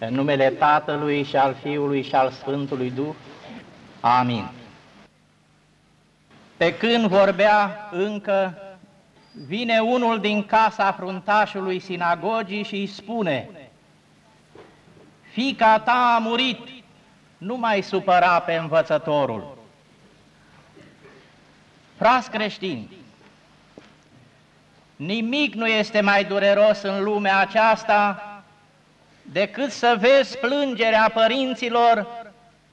În numele Tatălui și al Fiului și al Sfântului Duh. Amin. Pe când vorbea încă, vine unul din casa fruntașului sinagogii și îi spune, Fica ta a murit, nu mai supăra pe învățătorul. Fras creștini, nimic nu este mai dureros în lumea aceasta decât să vezi plângerea părinților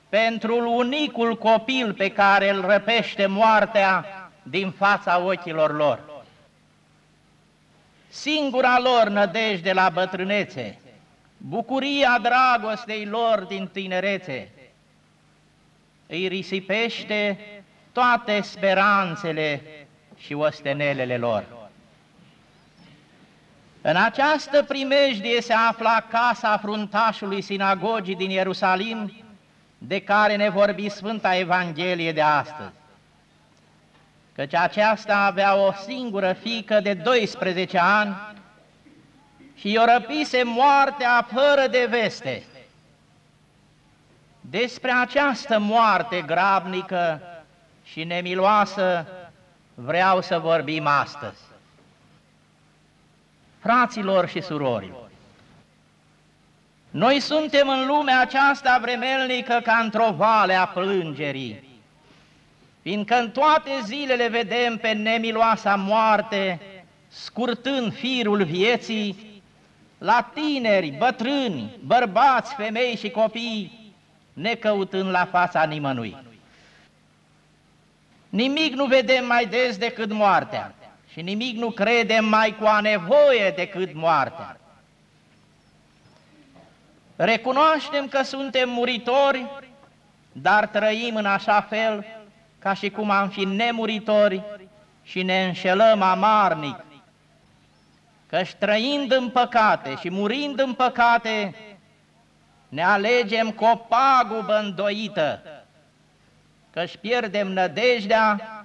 pentru unicul copil pe care îl răpește moartea din fața ochilor lor. Singura lor nădejde la bătrânețe, bucuria dragostei lor din tinerețe, îi risipește toate speranțele și ostenelele lor. În această primejdie se afla casa fruntașului sinagogii din Ierusalim, de care ne vorbi Sfânta Evanghelie de astăzi. Căci aceasta avea o singură fică de 12 ani și i-o răpise moartea fără de veste. Despre această moarte grabnică și nemiloasă vreau să vorbim astăzi fraților și surorilor. Noi suntem în lumea aceasta vremelnică ca într-o vale a plângerii, fiindcă în toate zilele vedem pe nemiloasa moarte, scurtând firul vieții, la tineri, bătrâni, bărbați, femei și copii, necăutând la fața nimănui. Nimic nu vedem mai des decât moartea și nimic nu credem mai cu a nevoie decât moartea. Recunoaștem că suntem muritori, dar trăim în așa fel ca și cum am fi nemuritori și ne înșelăm amarnic, căci trăind în păcate și murind în păcate, ne alegem cu o pagubă îndoită, căci pierdem nădejdea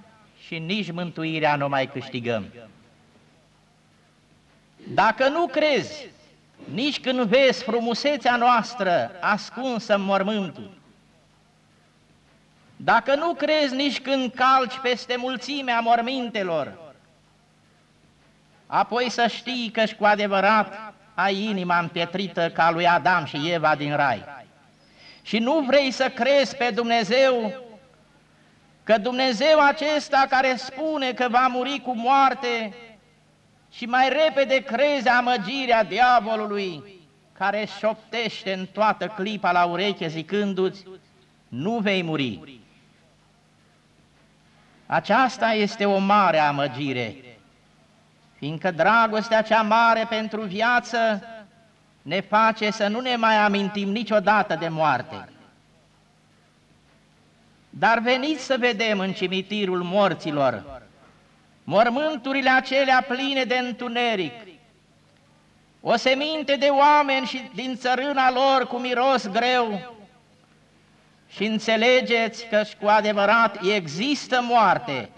și nici mântuirea nu mai câștigăm. Dacă nu crezi, nici când vezi frumusețea noastră ascunsă în mormântul, dacă nu crezi nici când calci peste mulțimea mormintelor, apoi să știi că și cu adevărat ai inima împietrită ca lui Adam și Eva din rai. Și nu vrei să crezi pe Dumnezeu că Dumnezeu acesta care spune că va muri cu moarte și mai repede creze amăgirea diavolului care șoptește în toată clipa la ureche zicându-ți, nu vei muri. Aceasta este o mare amăgire, fiindcă dragostea cea mare pentru viață ne face să nu ne mai amintim niciodată de moarte. Dar veniți să vedem în cimitirul morților mormânturile acelea pline de întuneric, o seminte de oameni și din țărâna lor cu miros greu și înțelegeți că și cu adevărat există moarte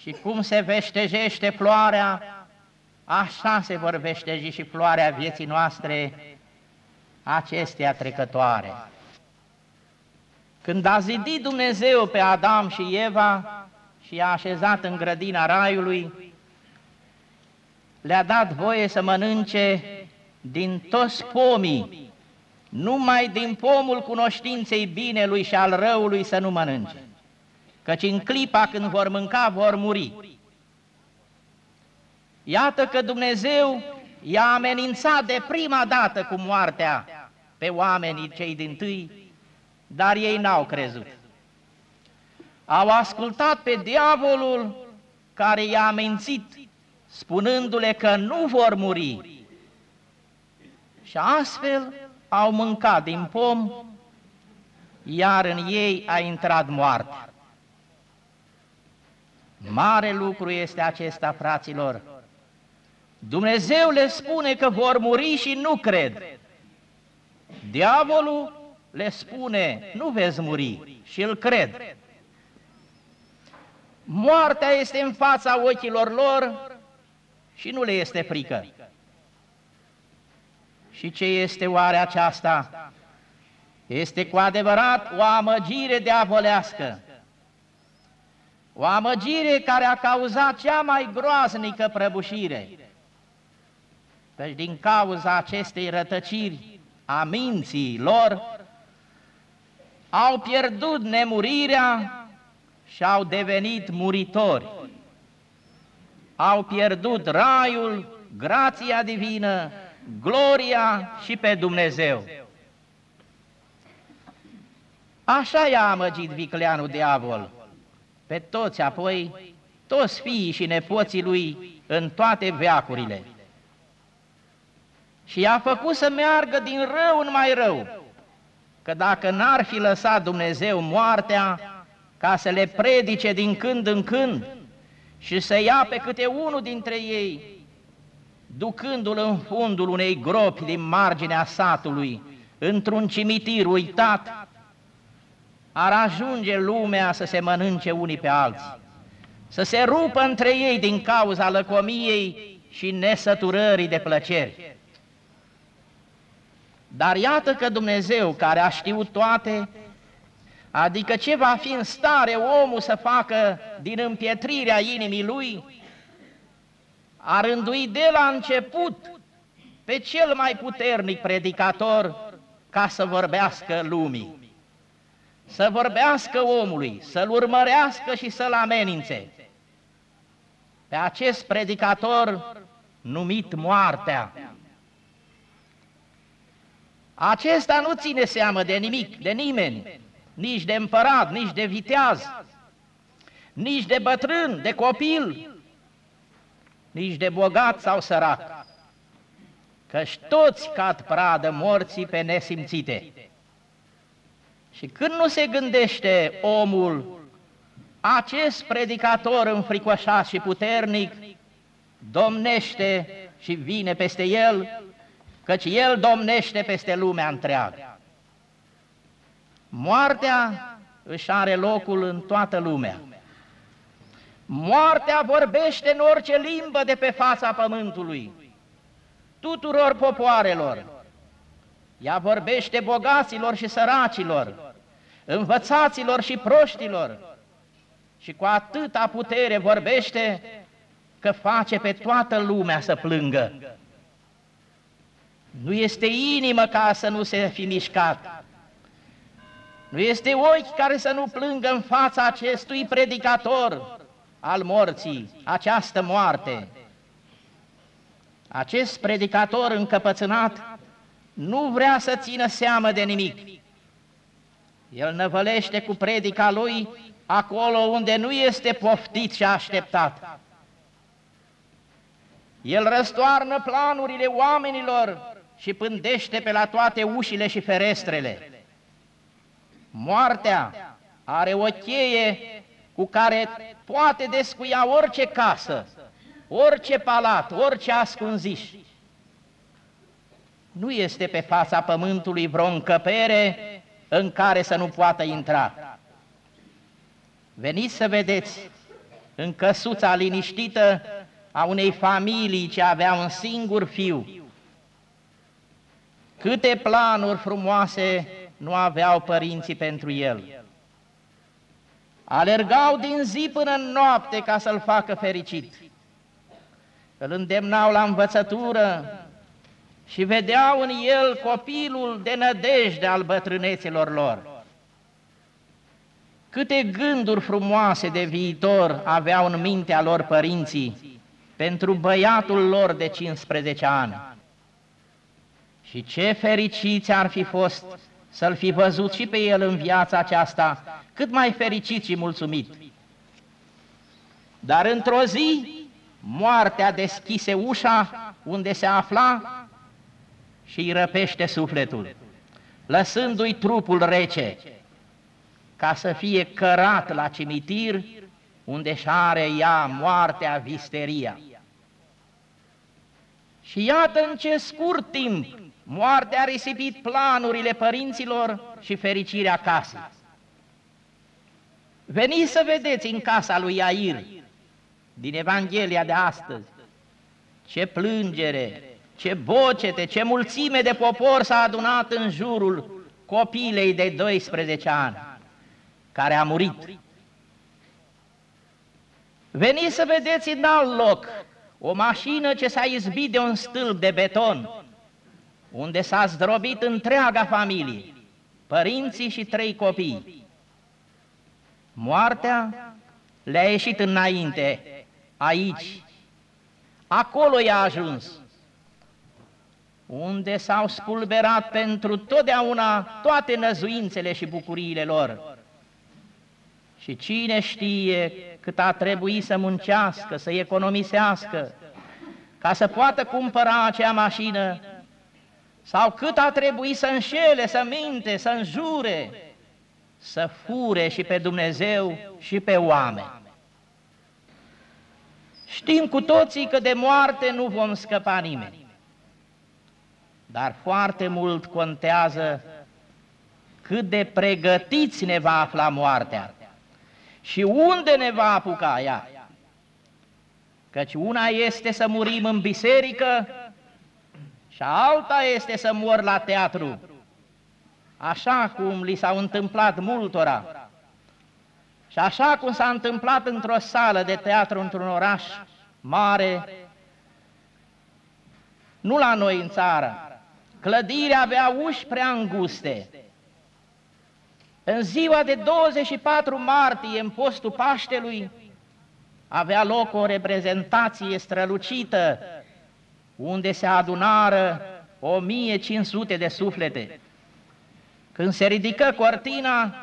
și cum se veștejește floarea, așa se vor veșteji și floarea vieții noastre, acestea trecătoare. Când a zidit Dumnezeu pe Adam și Eva și i-a așezat în grădina raiului, le-a dat voie să mănânce din toți pomii, numai din pomul cunoștinței binelui și al răului să nu mănânce, căci în clipa când vor mânca, vor muri. Iată că Dumnezeu i-a amenințat de prima dată cu moartea pe oamenii cei din tâi, dar ei n-au crezut. Au ascultat pe diavolul care i-a mințit, spunându-le că nu vor muri. Și astfel au mâncat din pom, iar în ei a intrat moartea. Mare lucru este acesta, fraților. Dumnezeu le spune că vor muri și nu cred. Diavolul le spune, nu veți muri și îl cred. Moartea este în fața ochilor lor și nu le este frică. Și ce este oare aceasta? Este cu adevărat o amăgire diavolească, o amăgire care a cauzat cea mai groaznică prăbușire. Deci din cauza acestei rătăciri a minții lor, au pierdut nemurirea și au devenit muritori. Au pierdut raiul, grația divină, gloria și pe Dumnezeu. Așa i-a amăgit vicleanul diavol, pe toți apoi, toți fiii și nepoții lui în toate veacurile. Și i-a făcut să meargă din rău în mai rău, că dacă n-ar fi lăsat Dumnezeu moartea ca să le predice din când în când și să ia pe câte unul dintre ei, ducându-l în fundul unei gropi din marginea satului, într-un cimitir uitat, ar ajunge lumea să se mănânce unii pe alții, să se rupă între ei din cauza lăcomiei și nesăturării de plăceri. Dar iată că Dumnezeu, care a știut toate, adică ce va fi în stare omul să facă din împietrirea inimii lui, a rânduit de la început pe cel mai puternic predicator ca să vorbească lumii, să vorbească omului, să-l urmărească și să-l amenințe. Pe acest predicator numit moartea, acesta nu ține seamă de nimic, de nimeni, nici de împărat, nici de viteaz, nici de bătrân, de copil, nici de bogat sau sărac, căci toți cad pradă morții pe nesimțite. Și când nu se gândește omul, acest predicator înfricoșat și puternic domnește și vine peste el căci El domnește peste lumea întreagă. Moartea își are locul în toată lumea. Moartea vorbește în orice limbă de pe fața pământului, tuturor popoarelor. Ea vorbește bogaților și săracilor, învățaților și proștilor, și cu atâta putere vorbește că face pe toată lumea să plângă. Nu este inimă ca să nu se fi mișcat. Nu este ochi care să nu plângă în fața acestui predicator al morții, această moarte. Acest predicator încăpățânat nu vrea să țină seamă de nimic. El năvălește cu predica lui acolo unde nu este poftit și așteptat. El răstoarnă planurile oamenilor și pândește pe la toate ușile și ferestrele. Moartea are o cheie cu care poate descuia orice casă, orice palat, orice ascunziș. Nu este pe fața pământului vreo încăpere în care să nu poată intra. Veniți să vedeți în căsuța liniștită a unei familii ce avea un singur fiu, Câte planuri frumoase nu aveau părinții pentru el. Alergau din zi până în noapte ca să-l facă fericit. Îl îndemnau la învățătură și vedeau în el copilul de nădejde al bătrâneților lor. Câte gânduri frumoase de viitor aveau în mintea lor părinții pentru băiatul lor de 15 ani. Și ce fericiți ar fi fost să-l fi văzut și pe el în viața aceasta, cât mai fericit și mulțumit. Dar într-o zi, moartea deschise ușa unde se afla și îi răpește sufletul, lăsându-i trupul rece, ca să fie cărat la cimitir, unde și are ea moartea visteria. Și iată în ce scurt timp Moartea a risipit planurile părinților și fericirea casei. Veniți să vedeți în casa lui Iair, din Evanghelia de astăzi, ce plângere, ce bocete, ce mulțime de popor s-a adunat în jurul copilei de 12 ani, care a murit. Veniți să vedeți în alt loc o mașină ce s-a izbit de un stâlp de beton, unde s-a zdrobit întreaga familie, părinții și trei copii. Moartea le-a ieșit înainte, aici, acolo i-a ajuns, unde s-au spulberat pentru totdeauna toate năzuințele și bucuriile lor. Și cine știe cât a trebuit să muncească, să economisească, ca să poată cumpăra acea mașină, sau cât a trebuit să înșele, să minte, să înjure, să fure și pe Dumnezeu și pe oameni. Știm cu toții că de moarte nu vom scăpa nimeni, dar foarte mult contează cât de pregătiți ne va afla moartea și unde ne va apuca ea. Căci una este să murim în biserică și alta este să mor la teatru, așa cum li s-au întâmplat multora. Și așa cum s-a întâmplat într-o sală de teatru într-un oraș mare, nu la noi în țară, clădirea avea uși prea înguste, în ziua de 24 martie, în postul Paștelui, avea loc o reprezentație strălucită, unde se adunară 1500 de suflete. Când se ridică cortina,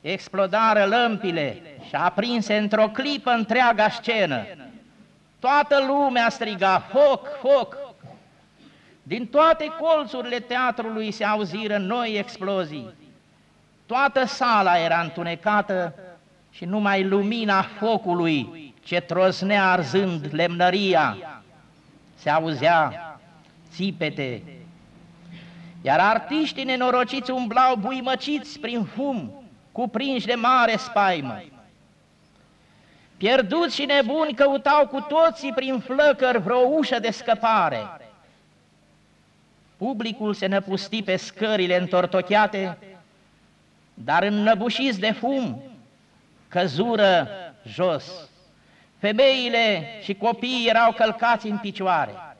explodară lămpile și aprinse într-o clipă întreaga scenă. Toată lumea striga, foc, foc! Din toate colțurile teatrului se auziră noi explozii. Toată sala era întunecată și numai lumina focului ce trosnea arzând lemnăria se auzea țipete. Iar artiștii nenorociți umblau buimăciți prin fum, cuprinși de mare spaimă. Pierduți și nebuni căutau cu toții prin flăcări vreo ușă de scăpare. Publicul se năpusti pe scările întortocheate, dar înnăbușiți de fum, căzură jos. Femeile și copiii erau călcați în picioare.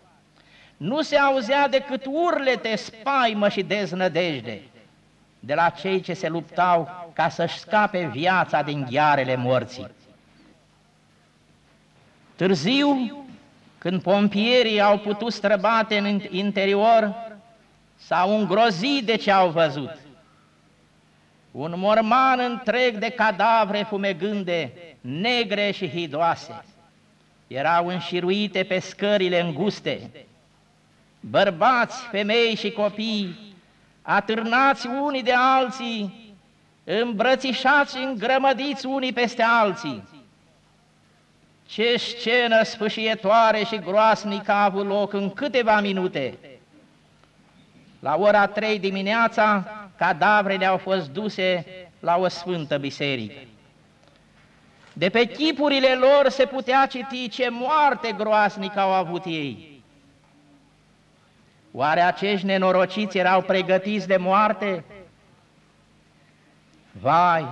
Nu se auzea decât urlete, spaimă și deznădejde de la cei ce se luptau ca să-și scape viața din ghearele morții. Târziu, când pompierii au putut străbate în interior, s-au îngrozit de ce au văzut un morman întreg de cadavre fumegânde, negre și hidoase. Erau înșiruite pe scările înguste, bărbați, femei și copii, atârnați unii de alții, îmbrățișați îngrămădiți unii peste alții. Ce scenă sfâșietoare și groasnică a avut loc în câteva minute. La ora trei dimineața, cadavrele au fost duse la o sfântă biserică. De pe chipurile lor se putea citi ce moarte groasnică au avut ei. Oare acești nenorociți erau pregătiți de moarte? Vai!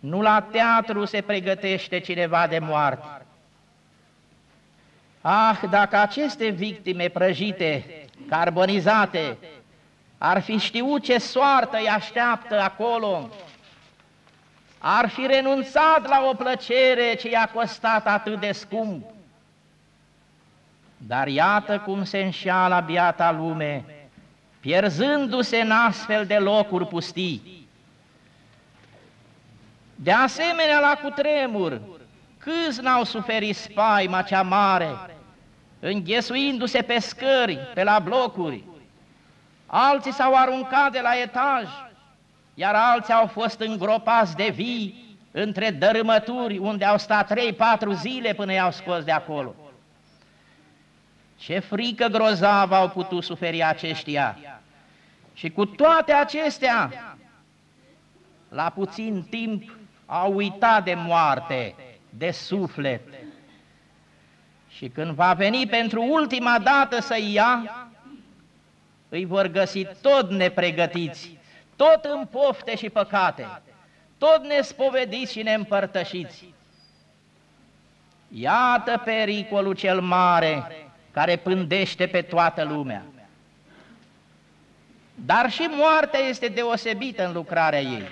Nu la teatru se pregătește cineva de moarte. Ah, dacă aceste victime prăjite, carbonizate, ar fi știut ce soartă îi așteaptă acolo, ar fi renunțat la o plăcere ce i-a costat atât de scump. Dar iată cum se înșeală biata lume, pierzându-se în astfel de locuri pustii. De asemenea, la cutremur, câți n-au suferit spaima cea mare, înghesuindu-se pe scări, pe la blocuri, alții s-au aruncat de la etaj, iar alții au fost îngropați de vii între dărâmături unde au stat trei-patru zile până i-au scos de acolo. Ce frică grozavă au putut suferi aceștia! Și cu toate acestea, la puțin timp, au uitat de moarte, de suflet. Și când va veni pentru ultima dată să ia, îi vor găsi tot nepregătiți, tot în pofte și păcate, tot nespovediți și neîmpărtășiți. Iată pericolul cel mare care pândește pe toată lumea. Dar și moartea este deosebită în lucrarea ei,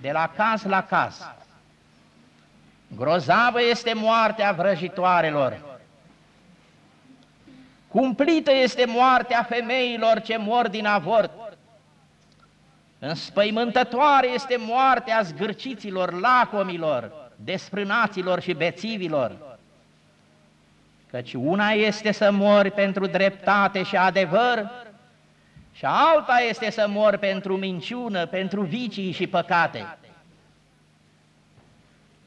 de la caz la caz. Grozavă este moartea vrăjitoarelor. Cumplită este moartea femeilor ce mor din avort. Înspăimântătoare este moartea zgârciților, lacomilor, desfrânaților și bețivilor. Căci una este să mori pentru dreptate și adevăr, și alta este să mor pentru minciună, pentru vicii și păcate.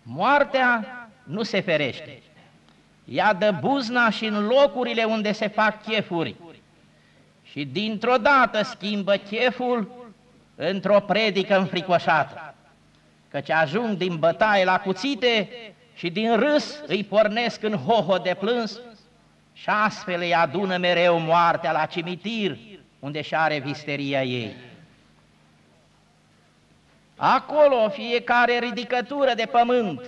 Moartea nu se ferește. Ea dă buzna și în locurile unde se fac chefuri și dintr-o dată schimbă cheful într-o predică înfricoșată, căci ajung din bătaie la cuțite și din râs îi pornesc în hoho de plâns și astfel îi adună mereu moartea la cimitir, unde și are visteria ei. Acolo fiecare ridicătură de pământ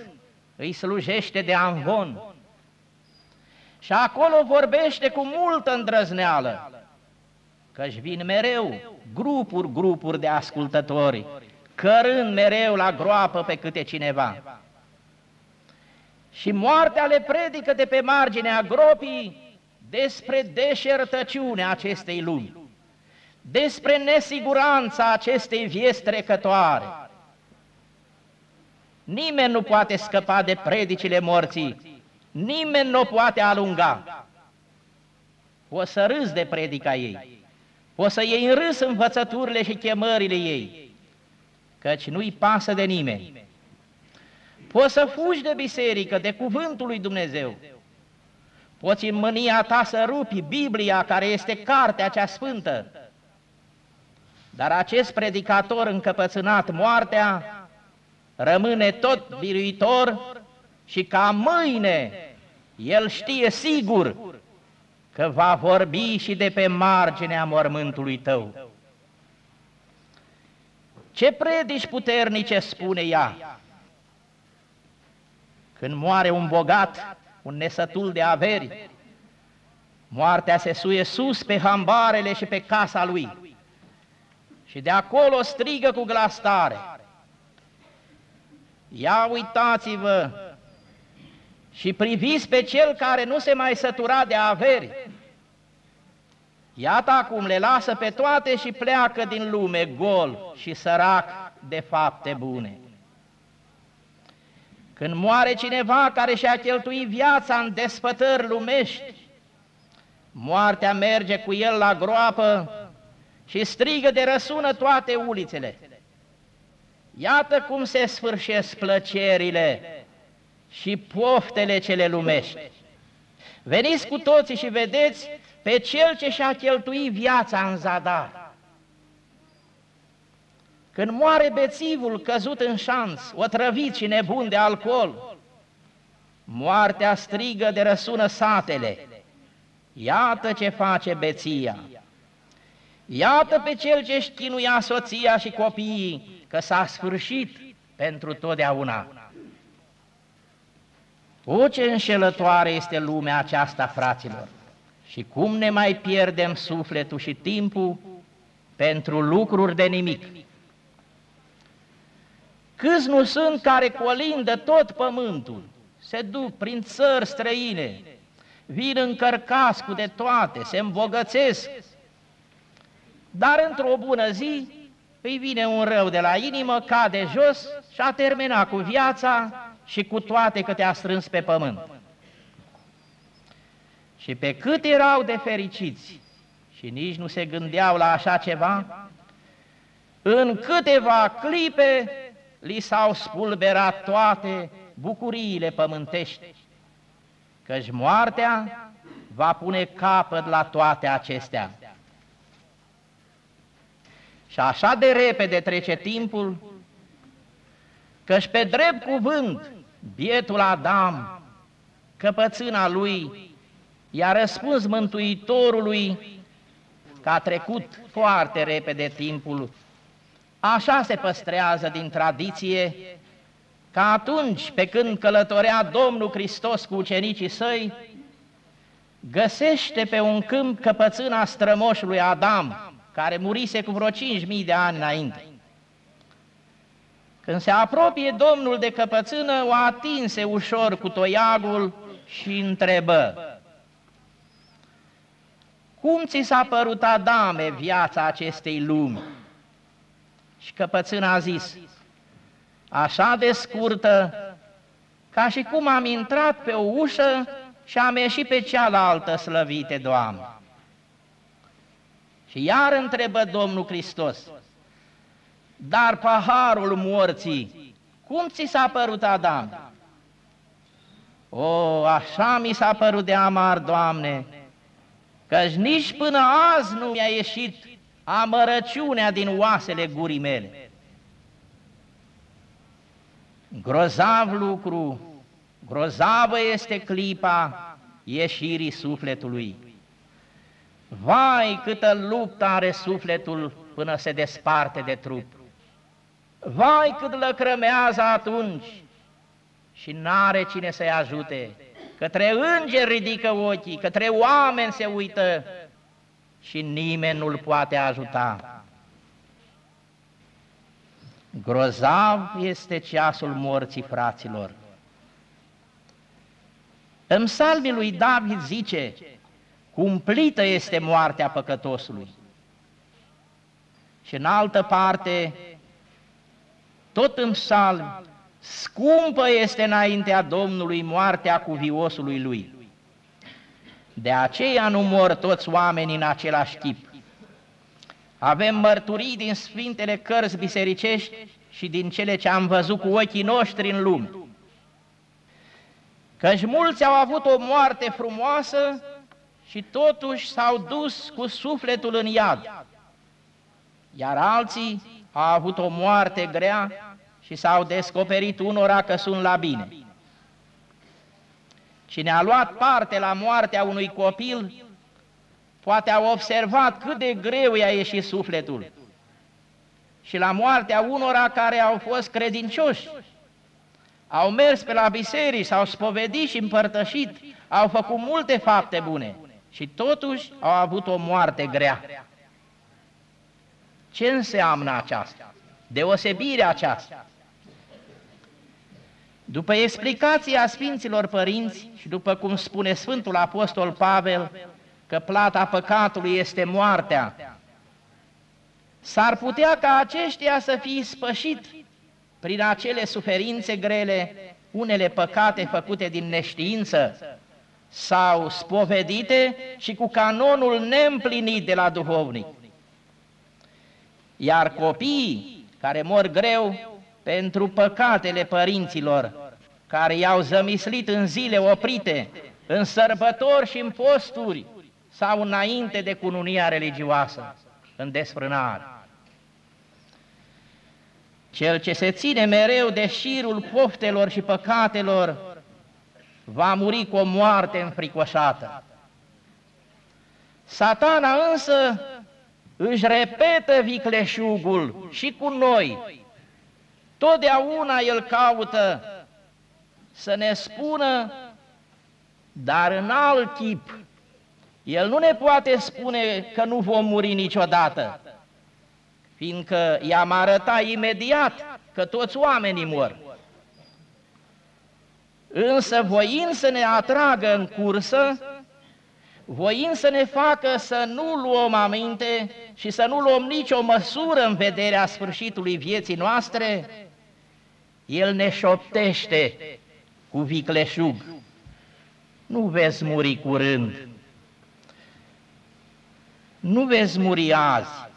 îi slujește de anvon și acolo vorbește cu multă îndrăzneală, căci vin mereu grupuri, grupuri de ascultători, cărând mereu la groapă pe câte cineva. Și moartea le predică de pe marginea gropii despre deșertăciunea acestei lumi despre nesiguranța acestei vieți trecătoare. Nimeni nu poate scăpa de predicile morții, nimeni nu poate alunga. O să râzi de predica ei, o să iei în râs învățăturile și chemările ei, căci nu-i pasă de nimeni. Poți să fugi de biserică, de cuvântul lui Dumnezeu. Poți în mânia ta să rupi Biblia, care este cartea cea sfântă, dar acest predicator încăpățânat moartea rămâne tot biruitor și ca mâine el știe sigur că va vorbi și de pe marginea mormântului tău. Ce predici puternice spune ea? Când moare un bogat, un nesătul de averi, moartea se suie sus pe hambarele și pe casa lui și de acolo strigă cu glas tare. Ia uitați-vă și priviți pe cel care nu se mai sătura de averi. Iată acum le lasă pe toate și pleacă din lume gol și sărac de fapte bune. Când moare cineva care și-a cheltuit viața în desfătări lumești, moartea merge cu el la groapă și strigă de răsună toate ulițele. Iată cum se sfârșesc plăcerile și poftele cele lumești. Veniți cu toții și vedeți pe cel ce și-a cheltuit viața în zadar. Când moare bețivul căzut în șanț, otrăvit și nebun de alcool, moartea strigă de răsună satele. Iată ce face beția. Iată pe cel ce își chinuia soția și copiii, că s-a sfârșit pentru totdeauna. O, ce înșelătoare este lumea aceasta, fraților! Și cum ne mai pierdem sufletul și timpul pentru lucruri de nimic? Câți nu sunt care colindă tot pământul, se duc prin țări străine, vin încărcați cu de toate, se îmbogățesc, dar într-o bună zi îi vine un rău de la inimă, cade jos și a terminat cu viața și cu toate că te-a strâns pe pământ. Și pe cât erau de fericiți și nici nu se gândeau la așa ceva, în câteva clipe li s-au spulberat toate bucuriile pământești, căci moartea va pune capăt la toate acestea. Și așa de repede trece timpul, căci pe drept cuvânt, bietul Adam căpățâna lui, i-a răspuns Mântuitorului că a trecut foarte repede timpul. Așa se păstrează din tradiție că atunci pe când călătorea Domnul Hristos cu ucenicii săi, găsește pe un câmp căpățâna strămoșului Adam, care murise cu vreo 5.000 de ani înainte. Când se apropie Domnul de căpățână, o atinse ușor cu toiagul și întrebă, Cum ți s-a părut, Adame, viața acestei lumi? Și căpățâna a zis, așa de scurtă, ca și cum am intrat pe o ușă și am ieșit pe cealaltă, slăvite Doamne. Și iar întrebă Domnul Hristos, dar paharul morții, cum ți s-a părut, Adam? O, așa mi s-a părut de amar, Doamne, căci nici până azi nu mi-a ieșit amărăciunea din oasele gurii mele. Grozav lucru, grozavă este clipa ieșirii sufletului. Vai, câtă luptă are sufletul până se desparte de trup! Vai, cât lăcrămează atunci și n-are cine să-i ajute. Către îngeri ridică ochii, către oameni se uită și nimeni nu-l poate ajuta. Grozav este ceasul morții fraților. În psalmii lui David zice, cumplită este moartea păcătosului. Și în altă parte, tot în psalm, scumpă este înaintea Domnului moartea cuviosului lui. De aceea nu mor toți oamenii în același chip. Avem mărturii din Sfintele Cărți bisericești și din cele ce am văzut cu ochii noștri în lume. Căci mulți au avut o moarte frumoasă și totuși s-au dus cu sufletul în iad, iar alții au avut o moarte grea și s-au descoperit unora că sunt la bine. Cine a luat parte la moartea unui copil, poate a observat cât de greu i-a ieșit sufletul. Și la moartea unora care au fost credincioși, au mers pe la biserici, s-au spovedit și împărtășit, au făcut multe fapte bune și totuși au avut o moarte grea. Ce înseamnă aceasta? Deosebirea aceasta. După explicația Sfinților Părinți și după cum spune Sfântul Apostol Pavel că plata păcatului este moartea, s-ar putea ca aceștia să fie spășit prin acele suferințe grele, unele păcate făcute din neștiință sau spovedite și cu canonul neîmplinit de la duhovnic. Iar copiii care mor greu pentru păcatele părinților, care i-au zămislit în zile oprite, în sărbători și în posturi, sau înainte de cununia religioasă, în desfrânare. Cel ce se ține mereu de șirul poftelor și păcatelor, va muri cu o moarte înfricoșată. Satana însă își repetă vicleșugul și cu noi. Totdeauna el caută să ne spună, dar în alt tip. El nu ne poate spune că nu vom muri niciodată, fiindcă i-am arătat imediat că toți oamenii mor. Însă voind să ne atragă în cursă, voind să ne facă să nu luăm aminte și să nu luăm nicio măsură în vederea sfârșitului vieții noastre, El ne șoptește cu vicleșug. Nu veți muri curând, nu veți muri azi,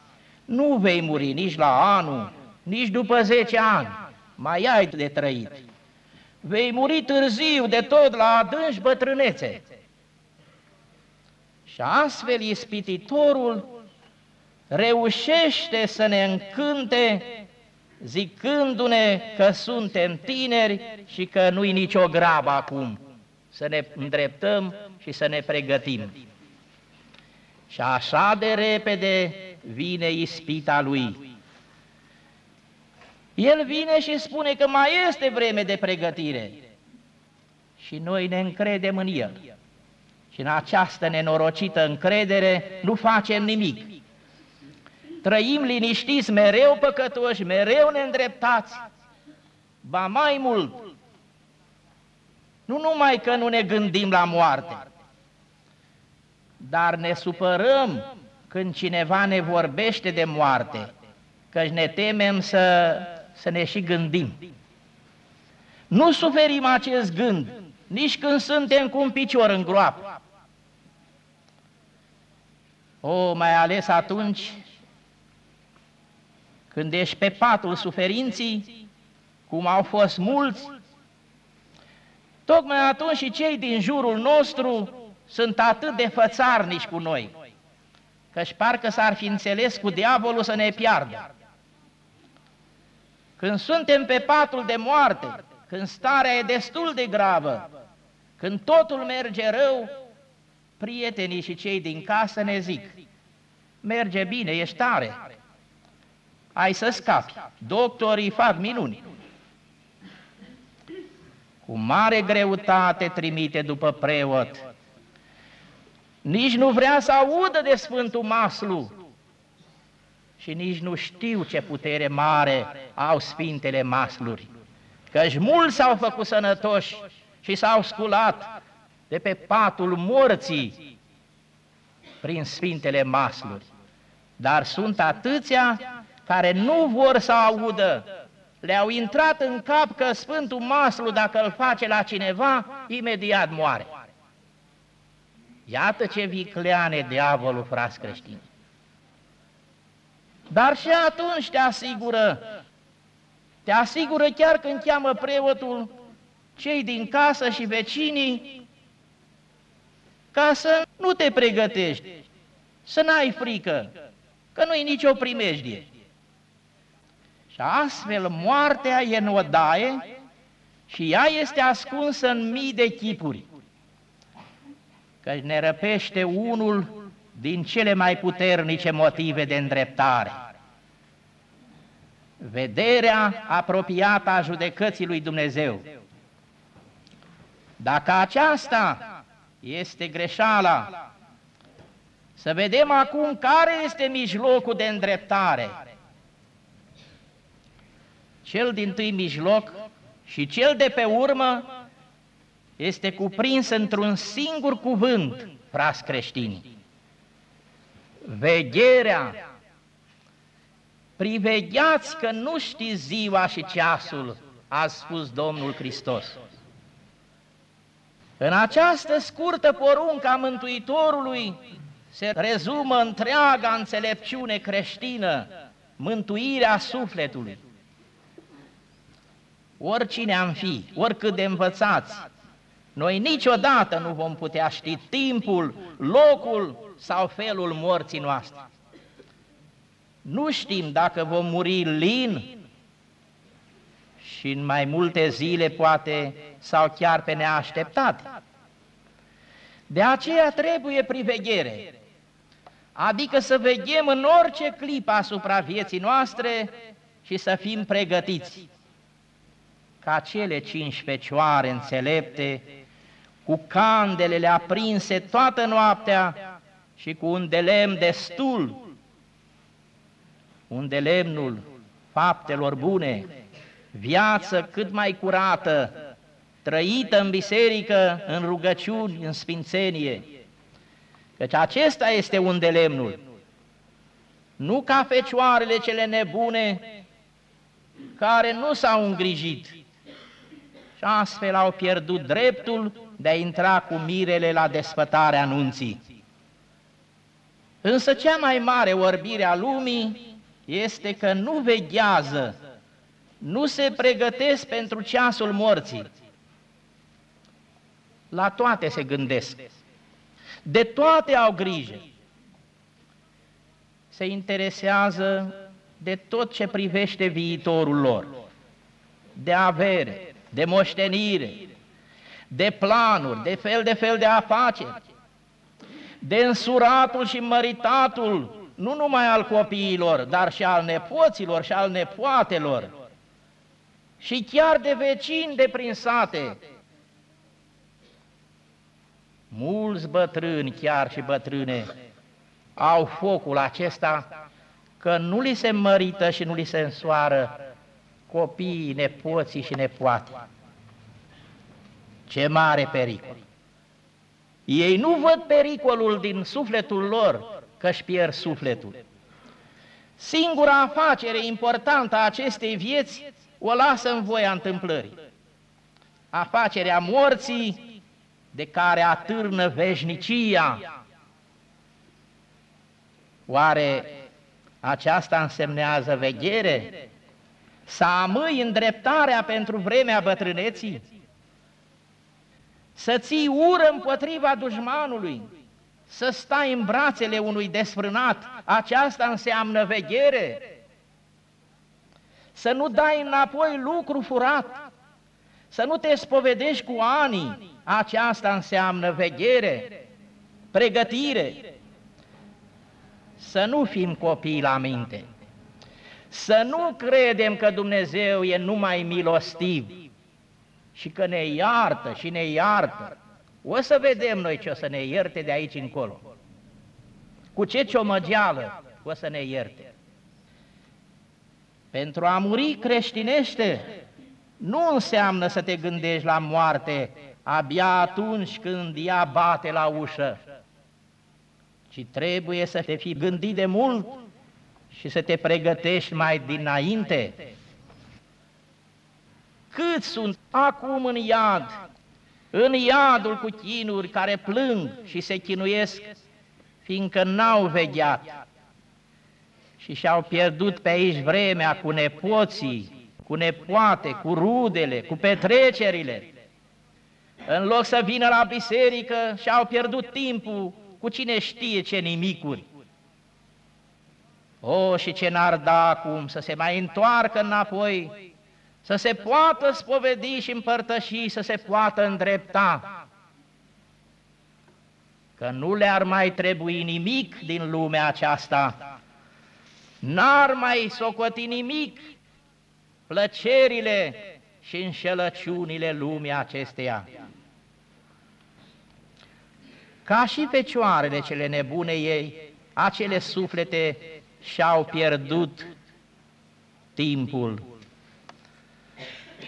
nu vei muri nici la anul, nici după zece ani, mai ai de trăit. Vei muri târziu de tot la adânci bătrânețe. Și astfel ispititorul reușește să ne încânte zicându-ne că suntem tineri și că nu-i nicio grabă acum, să ne îndreptăm și să ne pregătim. Și așa de repede vine ispita lui. El vine și spune că mai este vreme de pregătire. Și noi ne încredem în El. Și în această nenorocită încredere nu facem nimic. Trăim liniștiți, mereu păcătoși, mereu neîndreptați. Ba mai mult, nu numai că nu ne gândim la moarte, dar ne supărăm când cineva ne vorbește de moarte, căci ne temem să, să ne și gândim. Nu suferim acest gând nici când suntem cu un picior în groapă. O, mai ales atunci când ești pe patul suferinții, cum au fost mulți, tocmai atunci și cei din jurul nostru sunt atât de fățarnici cu noi, căci parcă s-ar fi înțeles cu diavolul să ne piardă. Când suntem pe patul de moarte, când starea e destul de gravă, când totul merge rău, prietenii și cei din casă ne zic, merge bine, ești tare, ai să scapi, doctorii fac minuni. Cu mare greutate trimite după preot, nici nu vrea să audă de Sfântul Maslu. Și nici nu știu ce putere mare au Sfintele Masluri, căci mulți s-au făcut sănătoși și s-au sculat de pe patul morții prin Sfintele Masluri. Dar sunt atâția care nu vor să audă, le-au intrat în cap că Sfântul Maslu, dacă îl face la cineva, imediat moare. Iată ce vicleane diavolul, frați creștini. Dar și atunci te asigură, te asigură chiar când cheamă preotul cei din casă și vecinii, ca să nu te pregătești, să n-ai frică, că nu-i nicio primejdie. Și astfel moartea e în odaie și ea este ascunsă în mii de chipuri, că ne răpește unul din cele mai puternice motive de îndreptare. Vederea apropiată a judecății lui Dumnezeu. Dacă aceasta este greșeala, să vedem acum care este mijlocul de îndreptare. Cel din tâi mijloc și cel de pe urmă este cuprins într-un singur cuvânt, fras creștini. Vegherea. Privegheați că nu știți ziua și ceasul, a spus Domnul Hristos. În această scurtă poruncă a Mântuitorului se rezumă întreaga înțelepciune creștină, mântuirea sufletului. Oricine am fi, oricât de învățați, noi niciodată nu vom putea ști timpul, locul sau felul morții noastre. Nu știm dacă vom muri lin și în mai multe zile poate sau chiar pe neașteptate. De aceea trebuie priveghere, adică să veghem în orice clip asupra vieții noastre și să fim pregătiți ca cele cinci fecioare înțelepte, cu candelele aprinse toată noaptea și cu un de lemn destul, un de lemnul faptelor bune, viață cât mai curată, trăită în biserică, în rugăciuni, în sfințenie. Căci acesta este un de lemnul. Nu ca fecioarele cele nebune care nu s-au îngrijit și astfel au pierdut dreptul de a intra cu mirele la desfătarea anunții. Însă cea mai mare orbire a lumii este că nu veghează, nu se pregătesc pentru ceasul morții. La toate se gândesc, de toate au grijă. Se interesează de tot ce privește viitorul lor, de avere, de moștenire, de planuri, de fel de fel de afaceri, de însuratul și măritatul, nu numai al copiilor, dar și al nepoților și al nepoatelor, și chiar de vecini de prin sate. Mulți bătrâni, chiar și bătrâne, au focul acesta că nu li se mărită și nu li se însoară copiii, nepoții și nepoate. Ce mare pericol! Ei nu văd pericolul din sufletul lor, că își pierd sufletul. Singura afacere importantă a acestei vieți o lasă în voia întâmplării. Afacerea morții de care atârnă veșnicia. Oare aceasta însemnează veghere? Să amâi îndreptarea pentru vremea bătrâneții? Să ții ură împotriva dușmanului? Să stai în brațele unui desfrânat? Aceasta înseamnă veghere? Să nu dai înapoi lucru furat? Să nu te spovedești cu ani? Aceasta înseamnă veghere, pregătire, să nu fim copii la minte, să nu credem că Dumnezeu e numai milostiv și că ne iartă și ne iartă. O să vedem noi ce o să ne ierte de aici încolo. Cu ce ciomăgeală o să ne ierte. Pentru a muri creștinește nu înseamnă să te gândești la moarte. Abia atunci când ea bate la ușă, ci trebuie să te fi gândit de mult și să te pregătești mai dinainte. Cât sunt acum în iad, în iadul cu chinuri care plâng și se chinuiesc, fiindcă n-au vegheat și și-au pierdut pe aici vremea cu nepoții, cu nepoate, cu rudele, cu petrecerile. În loc să vină la biserică și-au pierdut timpul cu cine știe ce nimicuri. O, și ce n-ar da acum să se mai întoarcă înapoi, să se poată spovedi și împărtăși, să se poată îndrepta, că nu le-ar mai trebui nimic din lumea aceasta, n-ar mai socoti nimic plăcerile și înșelăciunile lumii acesteia. Ca și fecioarele cele nebune ei, acele suflete și-au pierdut timpul.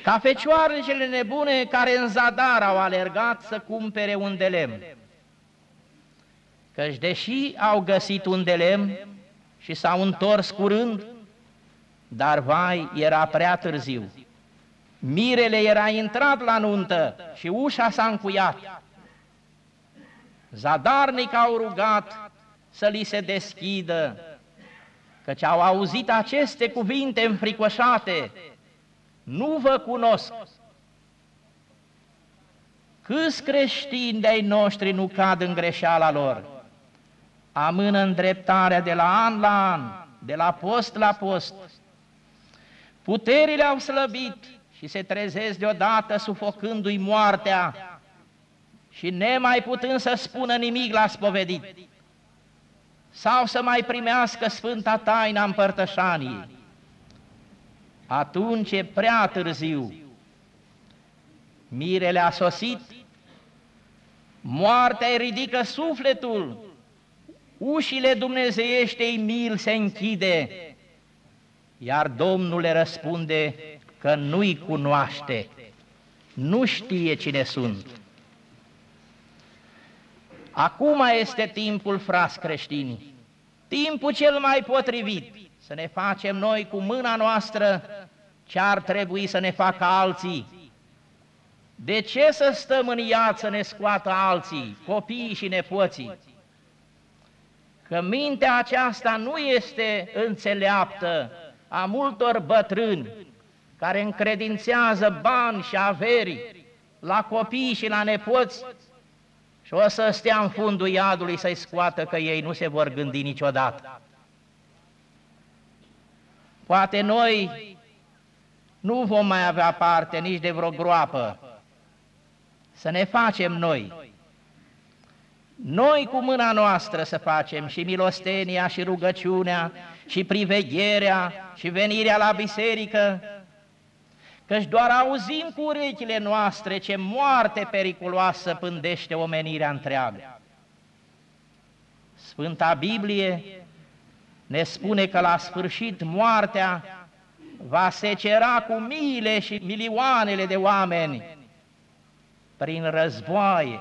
Ca fecioarele cele nebune care în zadar au alergat să cumpere un de lemn. Căci deși au găsit un de lemn și s-au întors curând, dar vai, era prea târziu. Mirele era intrat la nuntă și ușa s-a încuiat. Zadarnic au rugat să li se deschidă, căci au auzit aceste cuvinte înfricoșate, nu vă cunosc. Câți creștini de-ai noștri nu cad în greșeala lor? Amână îndreptarea de la an la an, de la post la post. Puterile au slăbit și se trezesc deodată sufocându-i moartea și nemai putând să spună nimic la spovedit, sau să mai primească Sfânta Taina împărtășanii, atunci e prea târziu. Mirele a sosit, moartea îi ridică sufletul, ușile dumnezeieștei mil se închide, iar Domnul le răspunde că nu-i cunoaște, nu știe cine sunt. Acum este timpul, fras creștini, timpul cel mai potrivit să ne facem noi cu mâna noastră ce ar trebui să ne facă alții. De ce să stăm în iad să ne scoată alții, copiii și nepoții? Că mintea aceasta nu este înțeleaptă a multor bătrâni care încredințează bani și averi la copii și la nepoți și o să stea în fundul iadului să-i scoată că ei nu se vor gândi niciodată. Poate noi nu vom mai avea parte nici de vreo groapă să ne facem noi. Noi cu mâna noastră să facem și milostenia și rugăciunea și privegherea și venirea la biserică, căci doar auzim cu urechile noastre ce moarte periculoasă pândește omenirea întreagă. Sfânta Biblie ne spune că la sfârșit moartea va secera cu miile și milioanele de oameni prin războaie,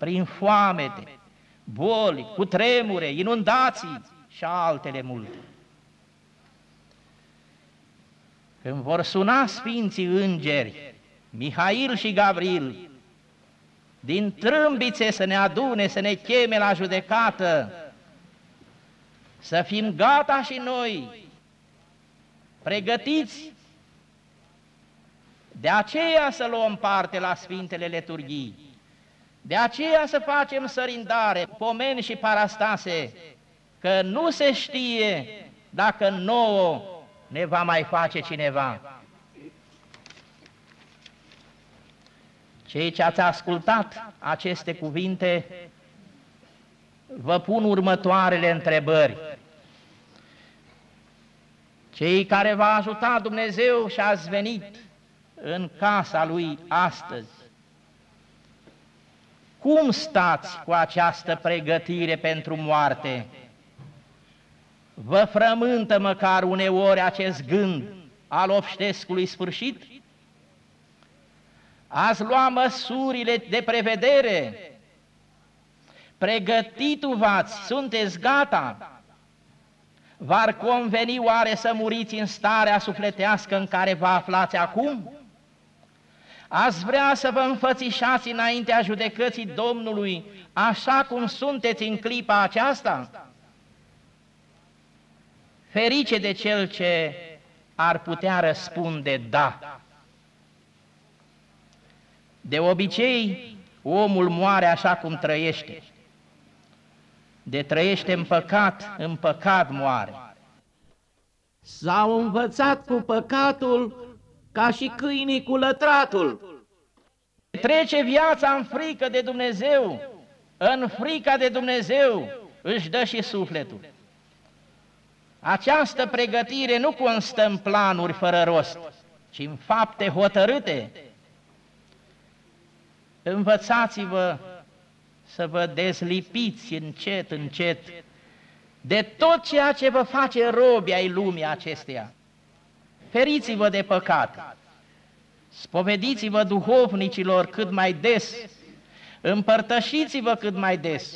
prin foamete, boli, cu tremure, inundații și altele multe. Când vor suna Sfinții Îngeri, Mihail și Gabriel, din trâmbițe să ne adune, să ne cheme la judecată, să fim gata și noi, pregătiți, de aceea să luăm parte la Sfintele Leturghii, de aceea să facem sărindare, pomeni și parastase, că nu se știe dacă nouă ne va mai face cineva. Cei ce ați ascultat aceste cuvinte, vă pun următoarele întrebări. Cei care v-a ajutat Dumnezeu și ați venit în casa Lui astăzi, cum stați cu această pregătire pentru moarte? Vă frământă măcar uneori acest gând al obștescului sfârșit? Ați luat măsurile de prevedere? Pregătitu-v-ați, sunteți gata? V-ar conveni oare să muriți în starea sufletească în care vă aflați acum? Ați vrea să vă înfățișați înaintea judecății Domnului așa cum sunteți în clipa aceasta? Ferice de cel ce ar putea răspunde da. De obicei, omul moare așa cum trăiește. De trăiește în păcat, în păcat moare. S-au învățat cu păcatul ca și câinii cu lătratul. Trece viața în frică de Dumnezeu, în frica de Dumnezeu își dă și sufletul. Această pregătire nu constă în planuri fără rost, ci în fapte hotărâte. Învățați-vă să vă dezlipiți încet, încet de tot ceea ce vă face robi ai lumii acesteia. Feriți-vă de păcat, spovediți-vă duhovnicilor cât mai des, împărtășiți-vă cât mai des,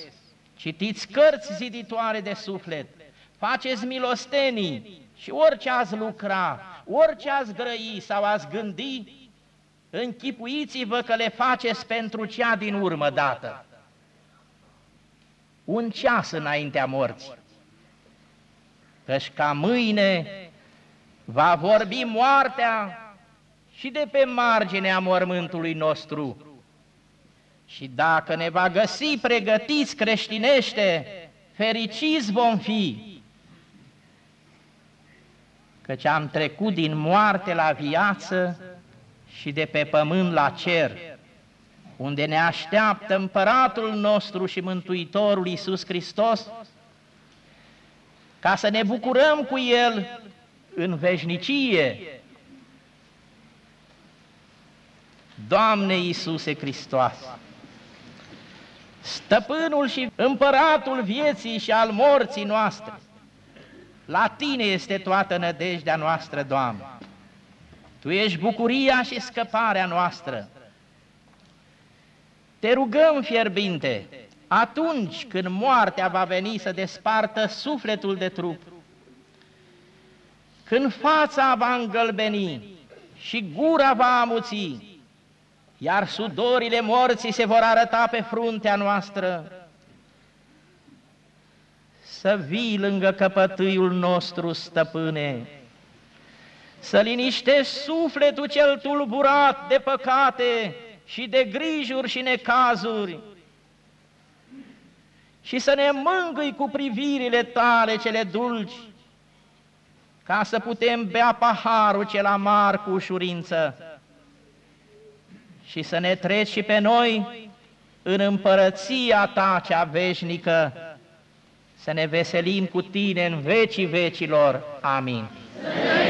citiți cărți ziditoare de suflet, faceți milostenii și orice ați lucra, orice ați grăi sau ați gândi, închipuiți-vă că le faceți pentru cea din urmă dată. Un ceas înaintea morții. Căci ca mâine va vorbi moartea și de pe marginea mormântului nostru. Și dacă ne va găsi pregătiți creștinește, fericiți vom fi, căci am trecut din moarte la viață și de pe pământ la cer, unde ne așteaptă împăratul nostru și Mântuitorul Iisus Hristos, ca să ne bucurăm cu El în veșnicie. Doamne Iisuse Hristos, stăpânul și împăratul vieții și al morții noastre, la Tine este toată nădejdea noastră, Doamne. Tu ești bucuria și scăparea noastră. Te rugăm, fierbinte, atunci când moartea va veni să despartă sufletul de trup, când fața va îngălbeni și gura va amuți, iar sudorile morții se vor arăta pe fruntea noastră, să vii lângă căpătâiul nostru, stăpâne, să liniștești sufletul cel tulburat de păcate și de grijuri și necazuri, și să ne mângâi cu privirile tale cele dulci, ca să putem bea paharul cel amar cu ușurință și să ne treci și pe noi în împărăția ta cea veșnică, să ne veselim cu tine în vecii vecilor. Amin. Amin.